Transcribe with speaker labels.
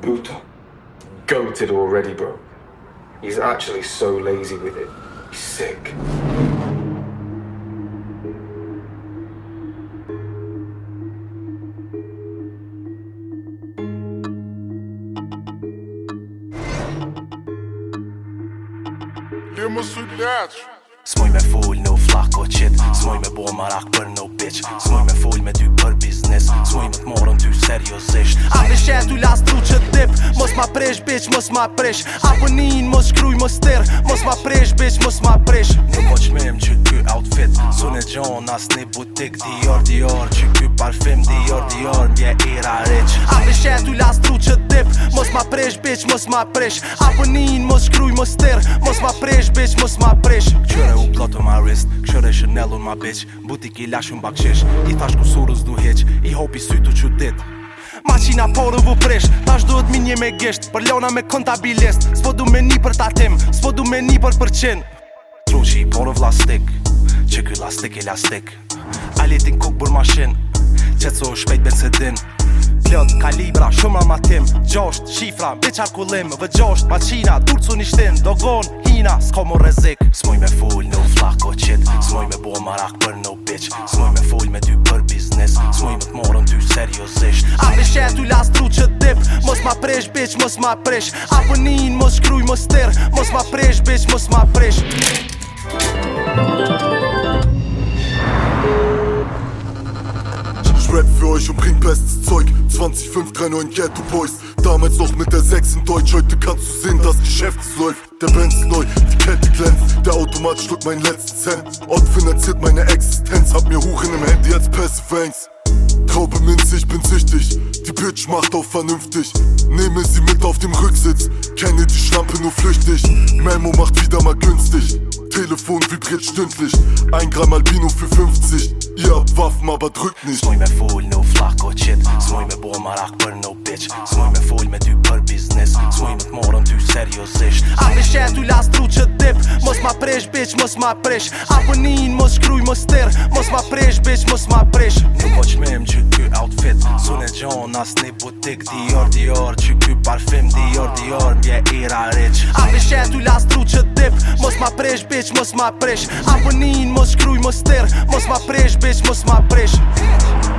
Speaker 1: Buto. Goated already, bro. He's actually so lazy with it. He's sick.
Speaker 2: Smoj me full no flak o qit Smoj me bo marak për no bitch Smoj me full me dy për biznis Smoj me të ma presh Abonin, mos shkruj, mos ter Mos ma presh, bitch, mos ma presh Nuk po që me më që outfit Sune gjon, as një butik Dior, Dior, që ky parfim Dior, Dior, mje ira req
Speaker 1: A me shet u las tru
Speaker 2: që dip Mos ma presh, bitch, mos ma presh Abonin, mos shkruj, mos ter Mos ma presh, bitch, mos ma presh Këshore u plotë ma rist, Këshore Chanel un ma bitch Butik i lashun bakësh, I thash ku surus du heq I hopi sytu që dit qina poru vu presh Tash duhet minje me gesht Për lona me kontabilist Spo du me një për ta tim Spo du me një për përqen Truqi, por vlastik Që kjo lastik e lastik Ali kuk bur mashin Që co shpejt ben se din Lënd, kalibra, shumë amatim Gjosht, shifra, mbi qarkullim Vë gjosht, maqina, turcu nishtin Dogon, hina, s'ko mu rezik S'moj me full, në flak o qit S'moj me bo marak për no bitch S'moj me full me dy për biznes, S'moj me t'morën dy seriosisht
Speaker 1: A me shet u las tru që dip
Speaker 2: Mos ma presh, bitch, mos ma presh A për nin, mos shkruj, mos ter, Mos ma presh, bitch, mos ma
Speaker 3: presh Rap für euch und bring bestes Zeug 20, Ghetto Boys Damals noch mit der 6 in Deutsch Heute kannst du sehen, das Geschäft läuft Der Benz neu, die Kette glänzt Der Automat schluckt meinen letzten Cent Ort finanziert meine Existenz Hab mir Huren im Handy als Passive Angst Traube Minze, ich bin süchtig Die Bitch macht auch vernünftig Nehme sie mit auf dem Rücksitz Kenne die Schlampe nur flüchtig Memo macht wieder mal günstig Telefon vibriert stündlich. Ein Gramm Albino für 50. Ihr habt Waffen, aber drückt nicht. Snoj mir full, no flack oh shit. Snoj mir bommar, akbar, no bitch. Snoj mir
Speaker 2: full, mit du bör business. Snoj med morgon, du seriös ish.
Speaker 1: Ah, Anders kär, du lass
Speaker 2: Mos ma presh bitch, mos ma presh Aponin, mos shkruj, mos ter Mos ma presh bitch, mos ma presh Nuk po që me outfit Sunet e gjon, as një butik Dior, dior, që ky parfim Dior, dior, bje ira rich A
Speaker 1: vishet t'u lastru që dip
Speaker 2: Mos ma presh bitch, mos ma presh Aponin, mos shkruj, mos ter Mos ma presh bitch, mos ma presh